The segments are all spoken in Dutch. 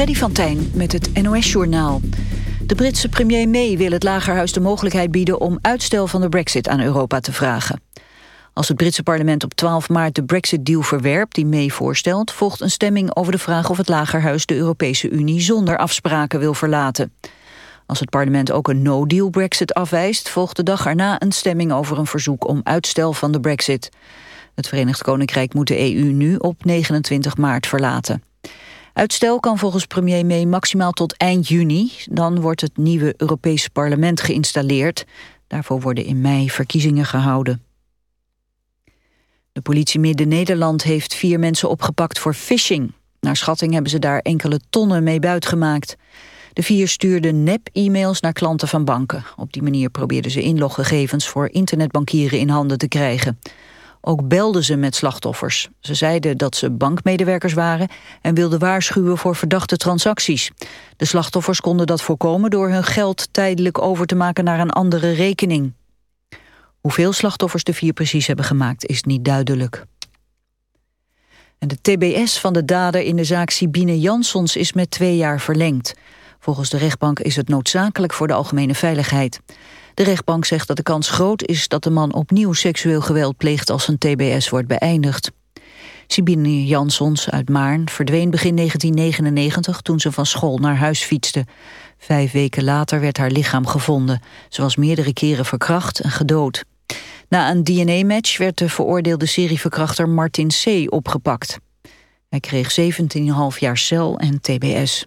Freddy van Tijn met het NOS-journaal. De Britse premier May wil het Lagerhuis de mogelijkheid bieden... om uitstel van de brexit aan Europa te vragen. Als het Britse parlement op 12 maart de brexit-deal verwerpt... die May voorstelt, volgt een stemming over de vraag... of het Lagerhuis de Europese Unie zonder afspraken wil verlaten. Als het parlement ook een no-deal brexit afwijst... volgt de dag erna een stemming over een verzoek om uitstel van de brexit. Het Verenigd Koninkrijk moet de EU nu op 29 maart verlaten. Uitstel kan volgens premier May maximaal tot eind juni. Dan wordt het nieuwe Europese parlement geïnstalleerd. Daarvoor worden in mei verkiezingen gehouden. De politie Midden-Nederland heeft vier mensen opgepakt voor phishing. Naar schatting hebben ze daar enkele tonnen mee buitgemaakt. De vier stuurden nep-e-mails naar klanten van banken. Op die manier probeerden ze inloggegevens voor internetbankieren in handen te krijgen. Ook belden ze met slachtoffers. Ze zeiden dat ze bankmedewerkers waren en wilden waarschuwen voor verdachte transacties. De slachtoffers konden dat voorkomen door hun geld tijdelijk over te maken naar een andere rekening. Hoeveel slachtoffers de vier precies hebben gemaakt is niet duidelijk. En de TBS van de dader in de zaak Sibine Jansons is met twee jaar verlengd. Volgens de rechtbank is het noodzakelijk voor de algemene veiligheid. De rechtbank zegt dat de kans groot is dat de man opnieuw seksueel geweld pleegt als zijn TBS wordt beëindigd. Sibine Jansons uit Maarn verdween begin 1999 toen ze van school naar huis fietste. Vijf weken later werd haar lichaam gevonden. Ze was meerdere keren verkracht en gedood. Na een DNA-match werd de veroordeelde serieverkrachter Martin C. opgepakt. Hij kreeg 17,5 jaar cel en TBS.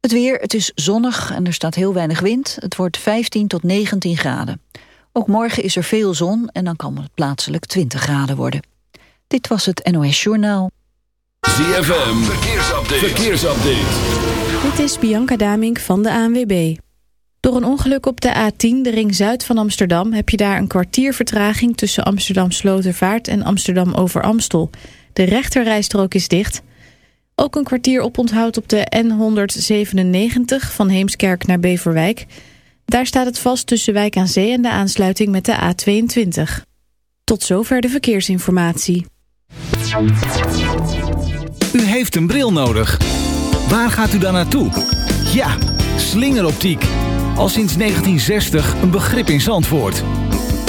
Het weer, het is zonnig en er staat heel weinig wind. Het wordt 15 tot 19 graden. Ook morgen is er veel zon en dan kan het plaatselijk 20 graden worden. Dit was het NOS Journaal. ZFM, verkeersupdate. verkeersupdate. Dit is Bianca Damink van de ANWB. Door een ongeluk op de A10, de ring zuid van Amsterdam... heb je daar een kwartier vertraging tussen Amsterdam Slotervaart en Amsterdam over Amstel. De rechterrijstrook is dicht... Ook een kwartier oponthoud op de N197 van Heemskerk naar Beverwijk. Daar staat het vast tussen Wijk aan Zee en de aansluiting met de A22. Tot zover de verkeersinformatie. U heeft een bril nodig. Waar gaat u dan naartoe? Ja, slingeroptiek. Al sinds 1960 een begrip in Zandvoort.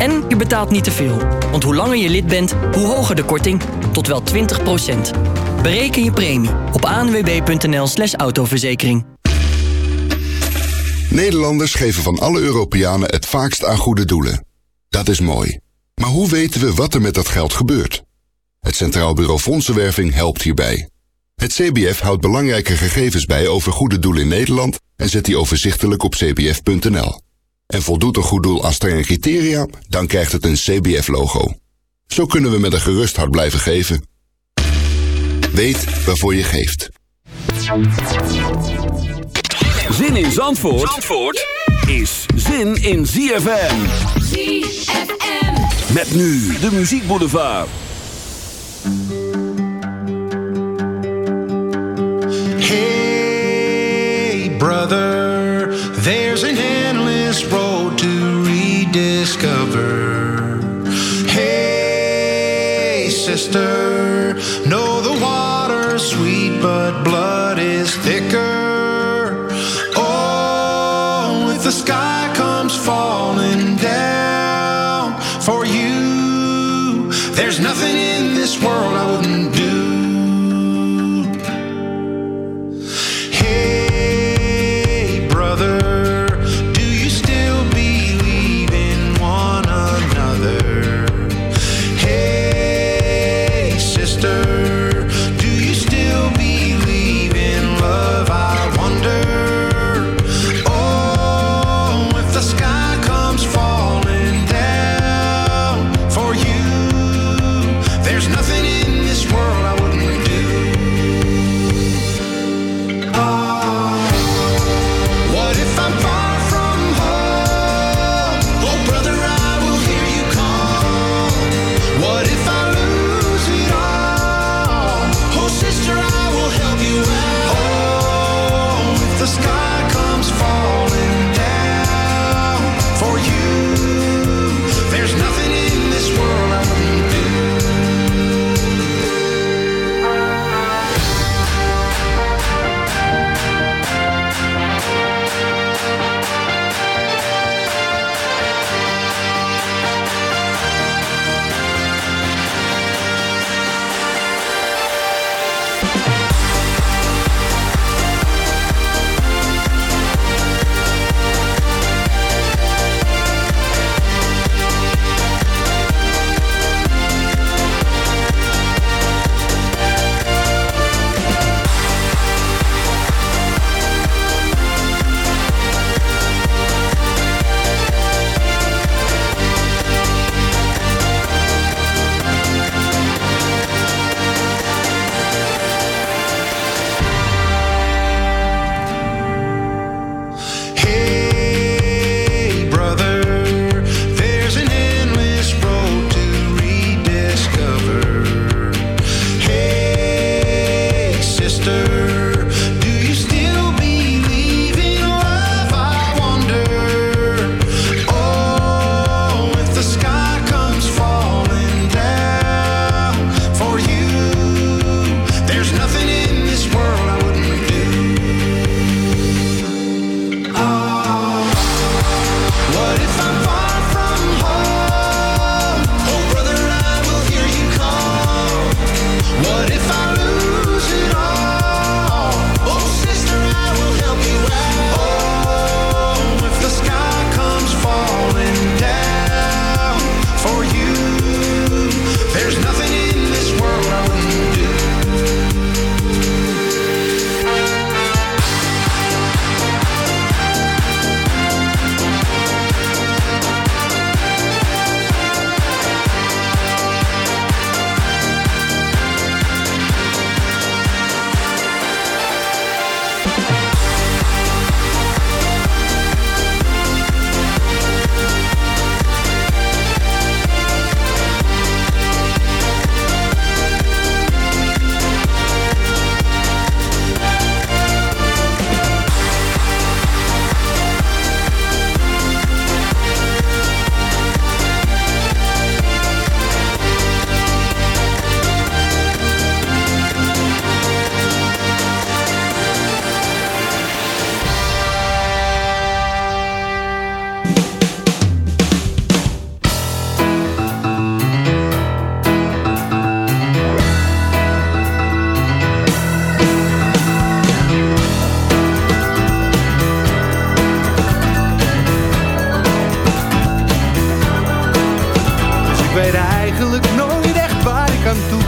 En je betaalt niet te veel. Want hoe langer je lid bent, hoe hoger de korting. Tot wel 20% Bereken je premie op anwb.nl slash autoverzekering. Nederlanders geven van alle Europeanen het vaakst aan goede doelen. Dat is mooi. Maar hoe weten we wat er met dat geld gebeurt? Het Centraal Bureau Fondsenwerving helpt hierbij. Het CBF houdt belangrijke gegevens bij over goede doelen in Nederland en zet die overzichtelijk op cbf.nl en voldoet een goed doel aan strenge criteria, dan krijgt het een CBF-logo. Zo kunnen we met een gerust hart blijven geven. Weet waarvoor je geeft. Zin in Zandvoort, Zandvoort is zin in ZFM. ZFM. Met nu de muziekboulevard. Hey brother, there's an. discover. Hey, sister, no.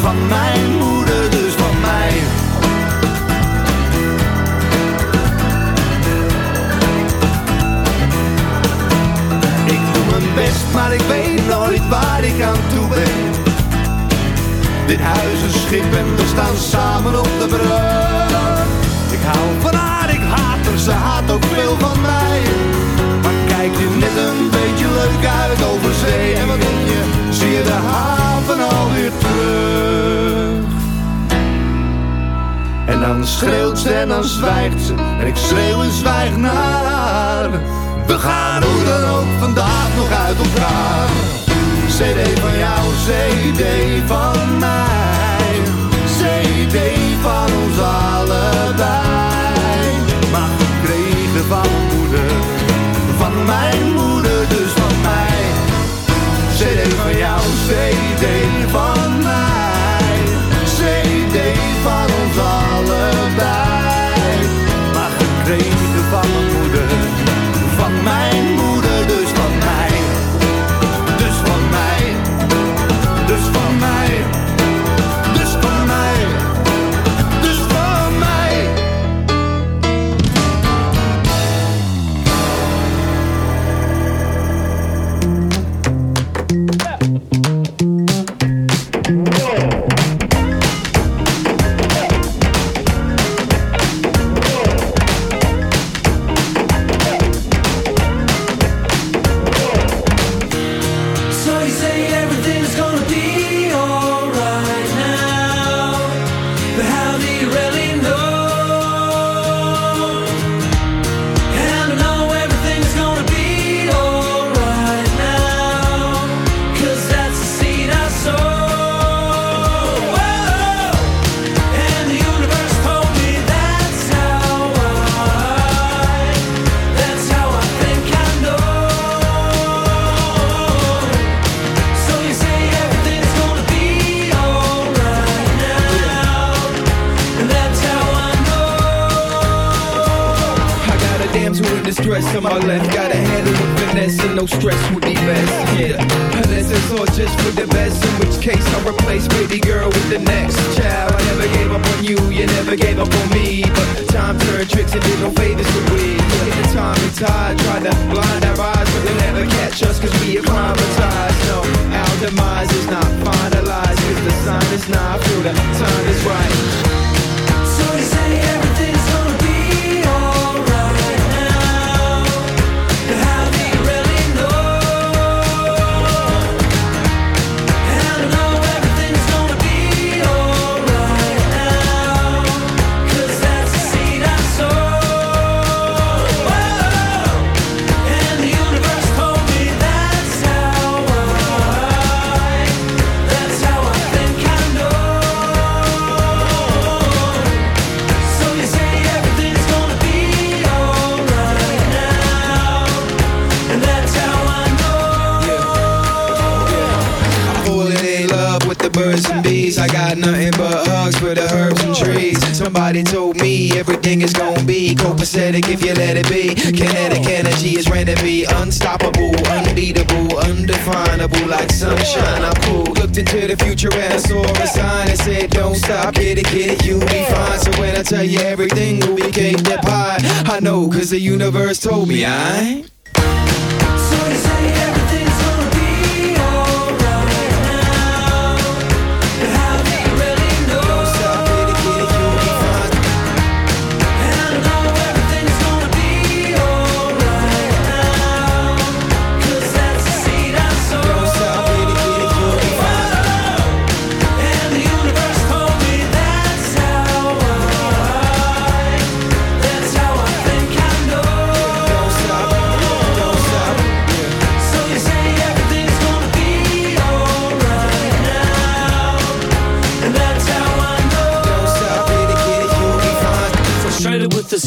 Van mijn moeder, dus van mij. Ik doe mijn best, maar ik weet nooit waar ik aan toe ben. Dit huis is schip en we staan samen op de brug. Ik hou van haar, ik haat haar, ze haat ook veel van mij. Maar kijk je net een beetje uit over zee. En wat denk je, zie je de haven alweer terug. En dan schreeuwt ze en dan zwijgt ze. En ik schreeuw en zwijg naar. We gaan hoe dan ook vandaag nog uit elkaar. CD van jou, CD van mij. CD van ons allebei. Maar gekregen van moeder, van mijn moeder, CD van jou, CD van best. Yeah, unless it's all just for the best. In which case I'll replace baby girl with the next child. I never gave up on you, you never gave up on me. But time turned tricks and did no favors to we. Yeah, the time and tide tried to blind our eyes, but they'll never catch us cause we acclimatized. No, our demise is not finalized cause the sign is not through, the time is right. Somebody told me everything is gonna be copacetic if you let it be. Kinetic energy is ready to be unstoppable, unbeatable, undefinable, like sunshine. Cool. Looked into the future and I saw a sign that said, Don't stop, get it, get it, you'll be fine. So when I tell you everything will be cake that pie, I know, cause the universe told me I.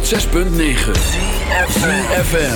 106.9 FM.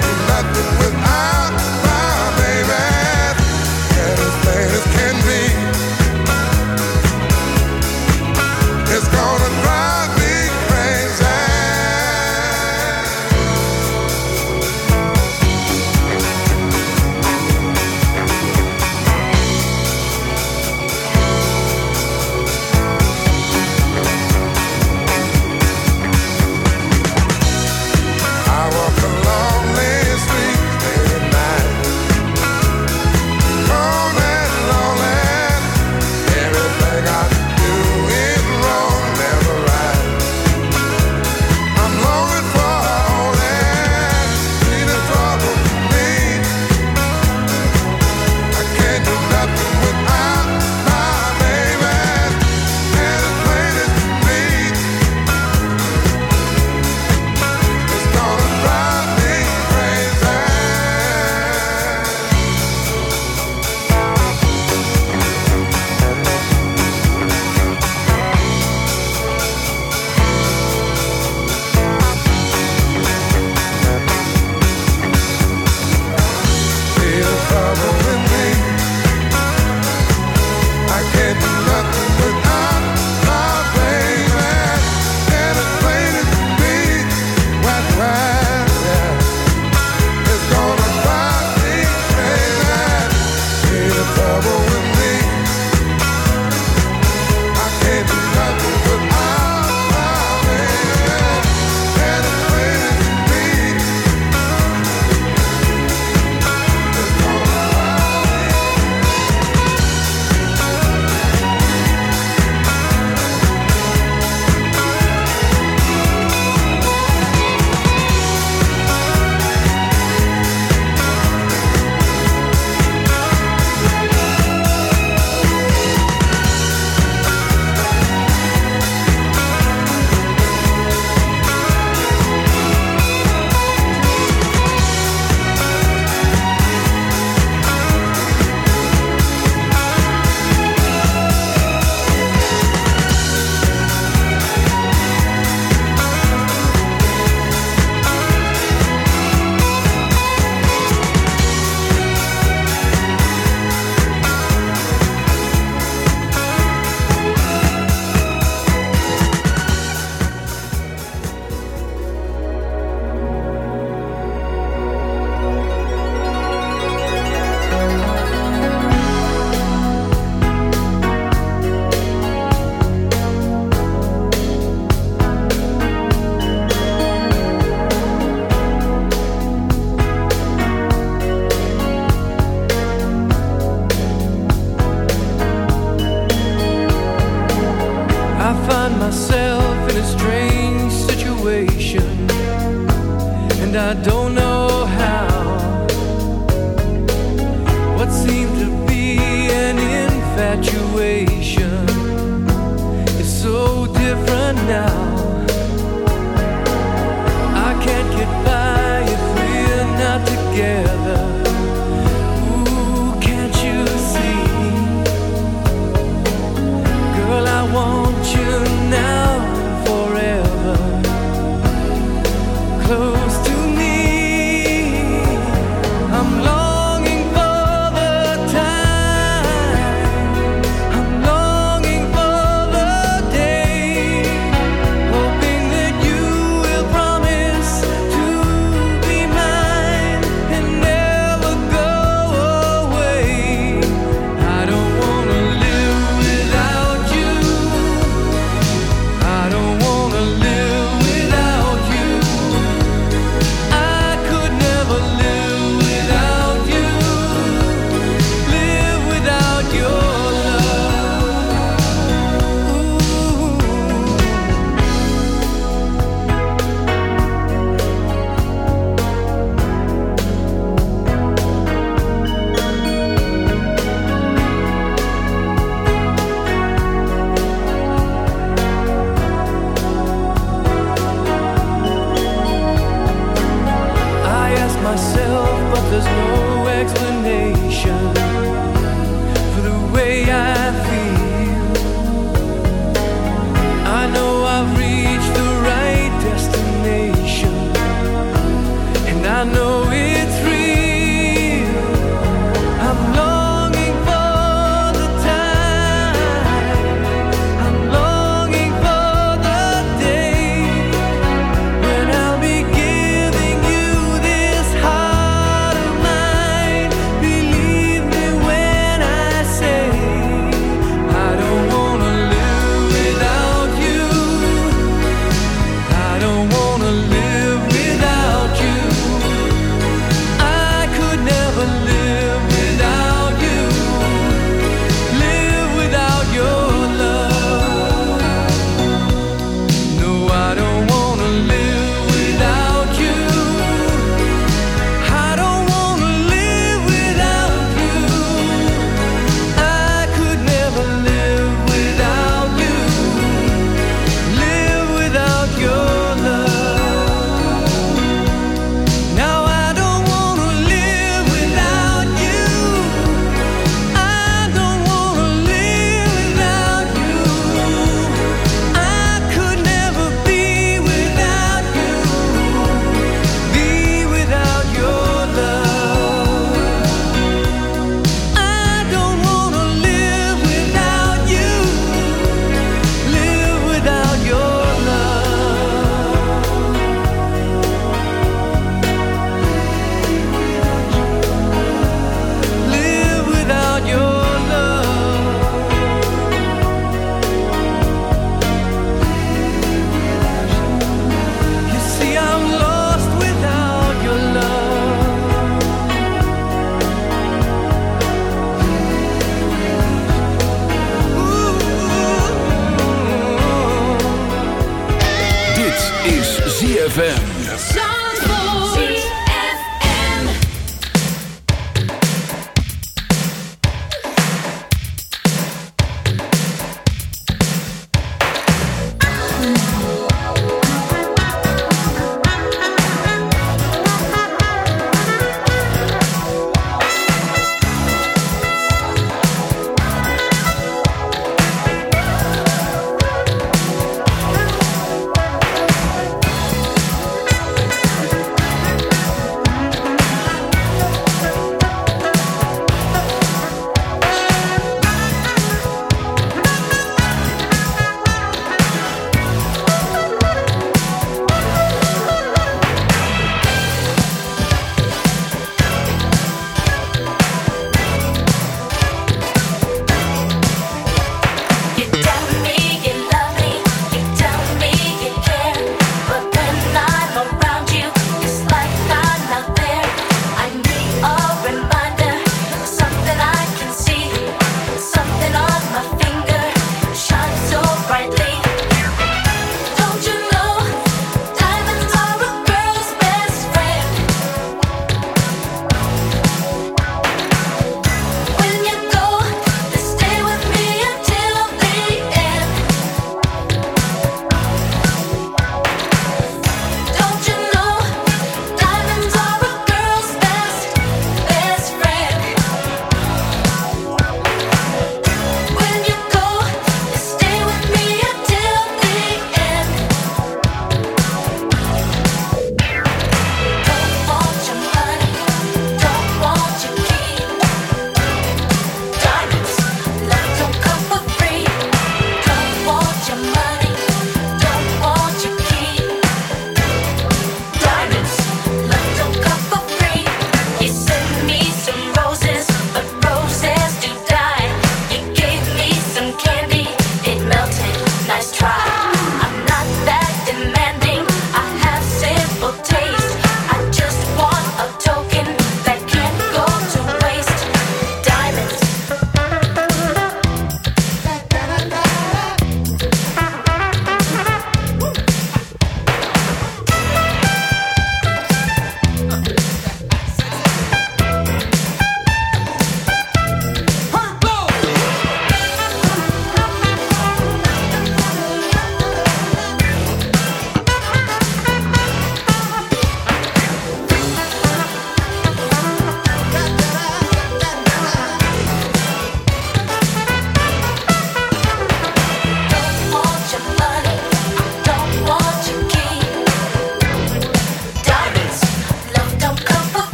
Thank you.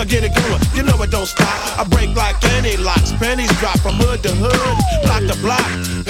I get it going, you know it don't stop. I break like any locks, pennies drop from hood to hood, block to block.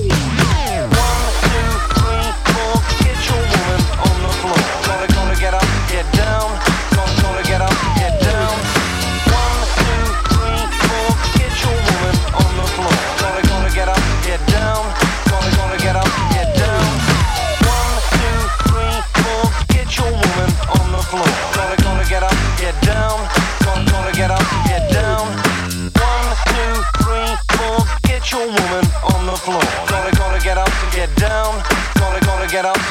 Get up